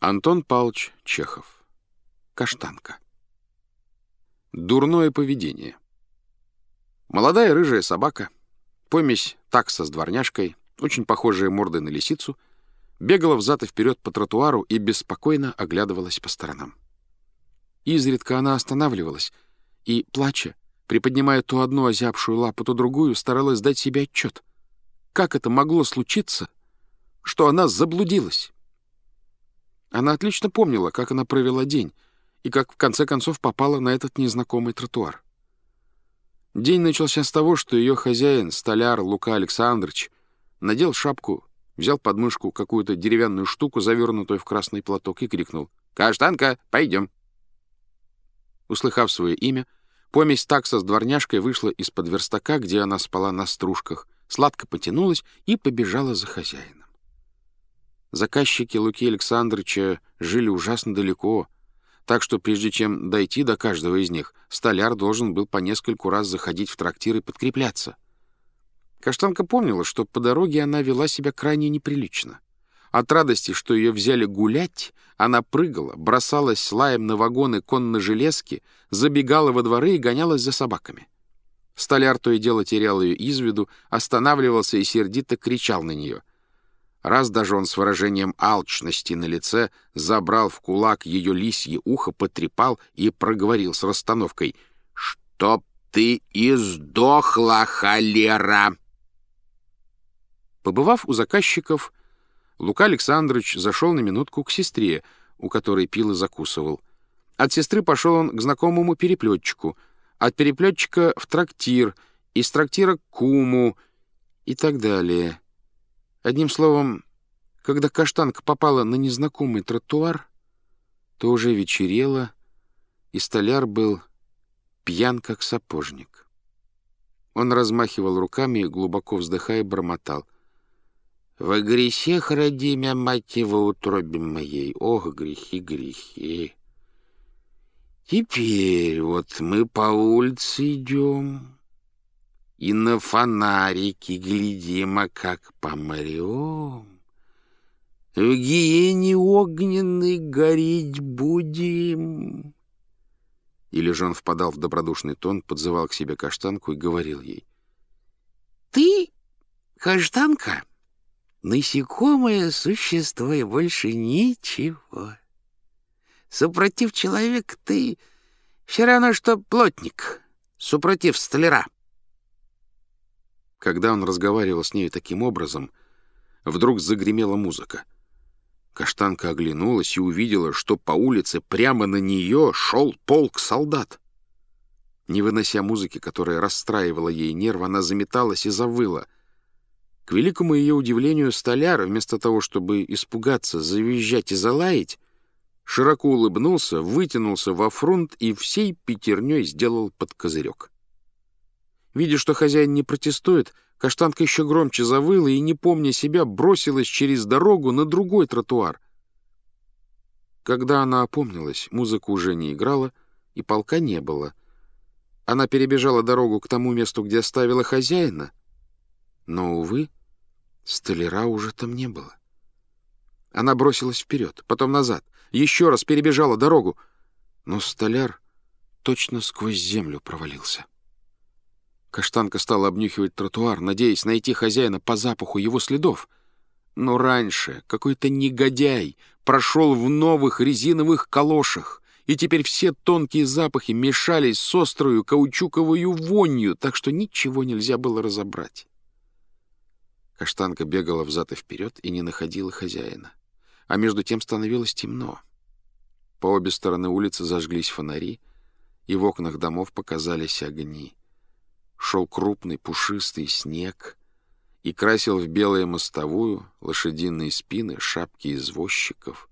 Антон Павлович Чехов. Каштанка. Дурное поведение. Молодая рыжая собака, помесь такса с дворняжкой, очень похожая мордой на лисицу, бегала взад и вперед по тротуару и беспокойно оглядывалась по сторонам. Изредка она останавливалась и, плача, приподнимая то одну озябшую лапу, то другую, старалась дать себе отчет. Как это могло случиться, что она заблудилась? Она отлично помнила, как она провела день, и как в конце концов попала на этот незнакомый тротуар. День начался с того, что ее хозяин, столяр Лука Александрович, надел шапку, взял под мышку какую-то деревянную штуку, завернутую в красный платок, и крикнул «Каштанка, пойдем!». Услыхав свое имя, помесь такса с дворняжкой вышла из-под верстака, где она спала на стружках, сладко потянулась и побежала за хозяином. Заказчики Луки Александровича жили ужасно далеко, так что прежде чем дойти до каждого из них, столяр должен был по нескольку раз заходить в трактир и подкрепляться. Каштанка помнила, что по дороге она вела себя крайне неприлично. От радости, что ее взяли гулять, она прыгала, бросалась с лаем на вагоны конно-железки, забегала во дворы и гонялась за собаками. Столяр то и дело терял ее из виду, останавливался и сердито кричал на нее. Раз даже он с выражением алчности на лице забрал в кулак ее лисье ухо, потрепал и проговорил с расстановкой «Чтоб ты издохла, холера!» Побывав у заказчиков, Лука Александрович зашел на минутку к сестре, у которой пил и закусывал. От сестры пошел он к знакомому переплетчику, от переплетчика в трактир, из трактира к куму и так далее. Одним словом, когда каштанка попала на незнакомый тротуар, то уже вечерело, и столяр был пьян, как сапожник. Он размахивал руками и, глубоко вздыхая, бормотал. «Во грехах, роди мя, мать его, утробе моей! Ох, грехи, грехи! Теперь вот мы по улице идем...» и на фонарики глядим, а как помрем. В гиене огненной гореть будем. Или же он впадал в добродушный тон, подзывал к себе каштанку и говорил ей. «Ты, каштанка, насекомое существо и больше ничего. Супротив человека ты все равно, что плотник, супротив столяра». Когда он разговаривал с нею таким образом, вдруг загремела музыка. Каштанка оглянулась и увидела, что по улице прямо на нее шел полк солдат. Не вынося музыки, которая расстраивала ей нервы, она заметалась и завыла. К великому ее удивлению, столяр, вместо того, чтобы испугаться, завизжать и залаять, широко улыбнулся, вытянулся во фронт и всей пятерней сделал под козырек. Видя, что хозяин не протестует, каштанка еще громче завыла и, не помня себя, бросилась через дорогу на другой тротуар. Когда она опомнилась, музыка уже не играла, и полка не было. Она перебежала дорогу к тому месту, где оставила хозяина, но, увы, столяра уже там не было. Она бросилась вперед, потом назад, еще раз перебежала дорогу, но столяр точно сквозь землю провалился. Каштанка стала обнюхивать тротуар, надеясь найти хозяина по запаху его следов. Но раньше какой-то негодяй прошел в новых резиновых калошах, и теперь все тонкие запахи мешались с острую каучуковую вонью, так что ничего нельзя было разобрать. Каштанка бегала взад и вперед и не находила хозяина. А между тем становилось темно. По обе стороны улицы зажглись фонари, и в окнах домов показались огни шел крупный пушистый снег и красил в белое мостовую лошадиные спины, шапки извозчиков.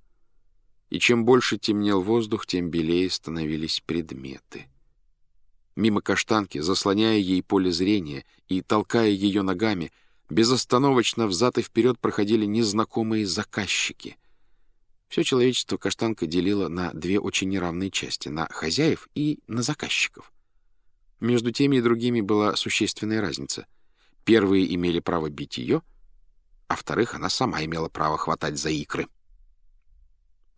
И чем больше темнел воздух, тем белее становились предметы. Мимо каштанки, заслоняя ей поле зрения и толкая ее ногами, безостановочно взад и вперед проходили незнакомые заказчики. Все человечество каштанка делила на две очень неравные части — на хозяев и на заказчиков. Между теми и другими была существенная разница. Первые имели право бить ее, а вторых она сама имела право хватать за икры.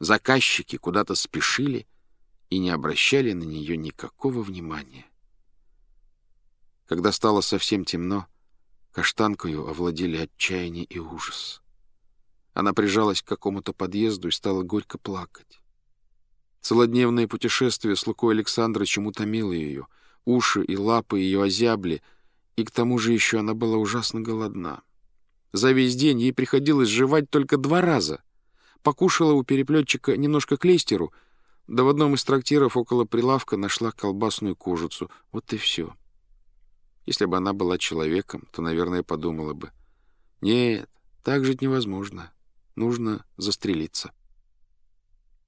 Заказчики куда-то спешили и не обращали на нее никакого внимания. Когда стало совсем темно, каштанкою овладели отчаяние и ужас. Она прижалась к какому-то подъезду и стала горько плакать. Целодневное путешествие с Лукой Александровичем утомило ее. Уши и лапы ее озябли, и к тому же еще она была ужасно голодна. За весь день ей приходилось жевать только два раза. Покушала у переплетчика немножко клейстеру, да в одном из трактиров около прилавка нашла колбасную кожицу. Вот и все. Если бы она была человеком, то, наверное, подумала бы. Нет, так жить невозможно. Нужно застрелиться.